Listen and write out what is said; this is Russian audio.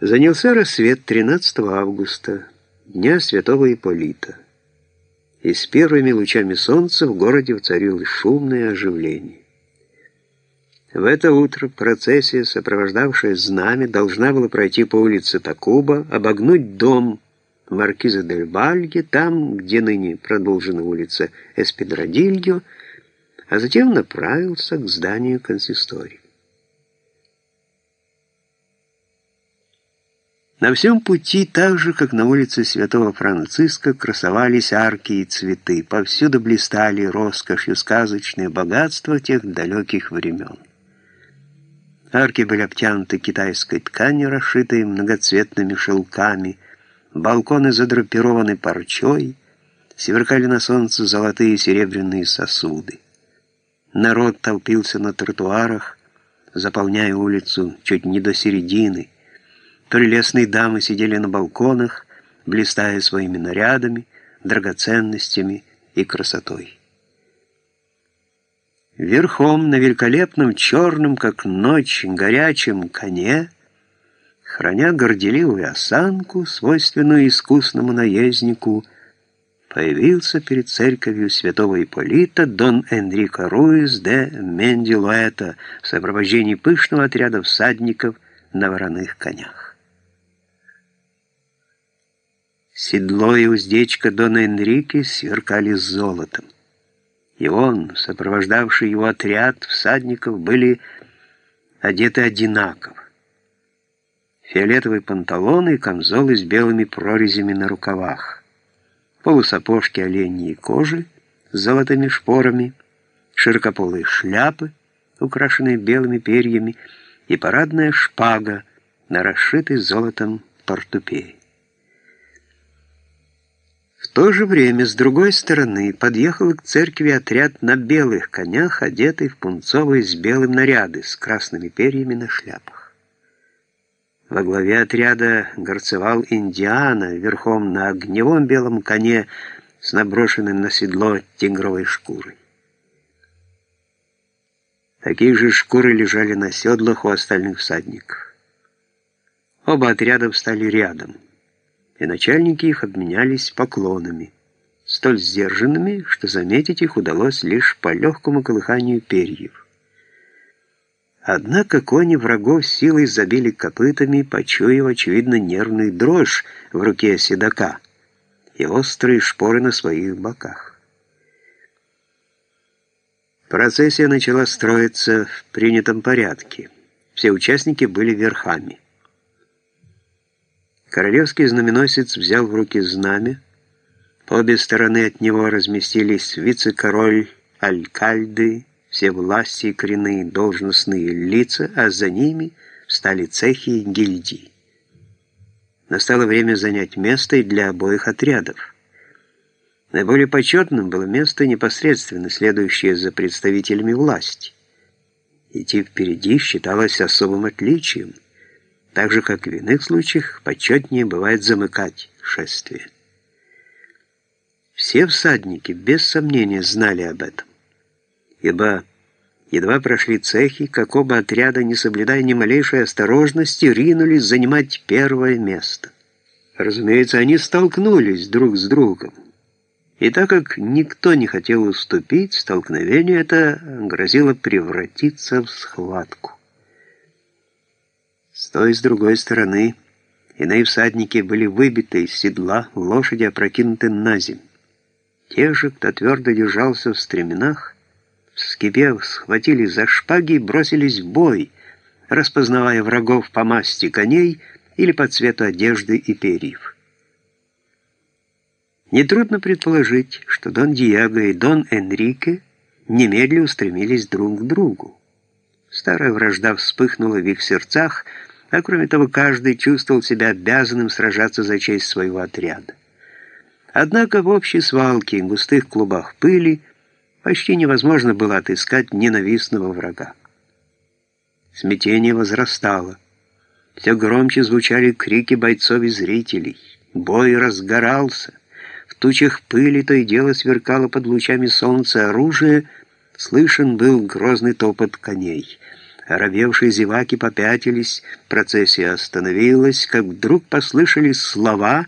Занялся рассвет 13 августа, дня святого Ипполита, и с первыми лучами солнца в городе воцарилось шумное оживление. В это утро процессия, сопровождавшая знамя, должна была пройти по улице Такуба, обогнуть дом маркиза дель Бальге, там, где ныне продолжена улица Эспидрадильо, а затем направился к зданию консистории. На всем пути, так же, как на улице Святого Франциска, красовались арки и цветы. Повсюду блистали роскошью сказочные богатства тех далеких времен. Арки были обтянуты китайской тканью, расшитой многоцветными шелками, балконы задрапированы парчой, сверкали на солнце золотые и серебряные сосуды. Народ толпился на тротуарах, заполняя улицу чуть не до середины, Прелестные дамы сидели на балконах, блистая своими нарядами, драгоценностями и красотой. Верхом на великолепном черном, как ночь, горячем коне, храня горделивую осанку, свойственную искусному наезднику, появился перед церковью святого Ипполита Дон Энрико Руис де Мендилуэта в сопровождении пышного отряда всадников на вороных конях. Седло и уздечка Дона Энрике сверкали золотом. И он, сопровождавший его отряд всадников, были одеты одинаково. Фиолетовые панталоны и камзолы с белыми прорезями на рукавах, полусапожки оленьей кожи с золотыми шпорами, широкополые шляпы, украшенные белыми перьями, и парадная шпага на расшитой золотом портупее. То же время, с другой стороны, подъехал к церкви отряд на белых конях, одетый в пунцовые с белым наряды, с красными перьями на шляпах. Во главе отряда горцевал Индиана, верхом на огневом белом коне с наброшенным на седло тигровой шкурой. Такие же шкуры лежали на седлах у остальных всадников. Оба отряда встали рядом — и начальники их обменялись поклонами, столь сдержанными, что заметить их удалось лишь по легкому колыханию перьев. Однако кони врагов силой забили копытами, почуяв, очевидно, нервный дрожь в руке седока и острые шпоры на своих боках. Процессия начала строиться в принятом порядке. Все участники были верхами. Королевский знаменосец взял в руки знамя. По обе стороны от него разместились вице-король, алькальды, все власти и коренные должностные лица, а за ними стали цехи и гильдии. Настало время занять место и для обоих отрядов. Наиболее почетным было место, непосредственно следующее за представителями власти. Идти впереди считалось особым отличием – так же, как в иных случаях, почетнее бывает замыкать шествие. Все всадники, без сомнения, знали об этом, ибо едва прошли цехи, как оба отряда, не соблюдая ни малейшей осторожности, ринулись занимать первое место. Разумеется, они столкнулись друг с другом. И так как никто не хотел уступить, столкновение это грозило превратиться в схватку. С той и с другой стороны иные всадники были выбиты из седла, лошади опрокинуты на земь. Те же, кто твердо держался в стременах, вскипев, схватили за шпаги и бросились в бой, распознавая врагов по масти коней или по цвету одежды и перьев. Нетрудно предположить, что Дон Диего и Дон Энрике немедленно устремились друг к другу. Старая вражда вспыхнула в их сердцах, а кроме того, каждый чувствовал себя обязанным сражаться за честь своего отряда. Однако в общей свалке и густых клубах пыли почти невозможно было отыскать ненавистного врага. Смятение возрастало. Все громче звучали крики бойцов и зрителей. Бой разгорался. В тучах пыли то и дело сверкало под лучами солнца оружие, слышен был грозный топот коней. Оробевшие зеваки попятились, процессия остановилась, как вдруг послышались слова,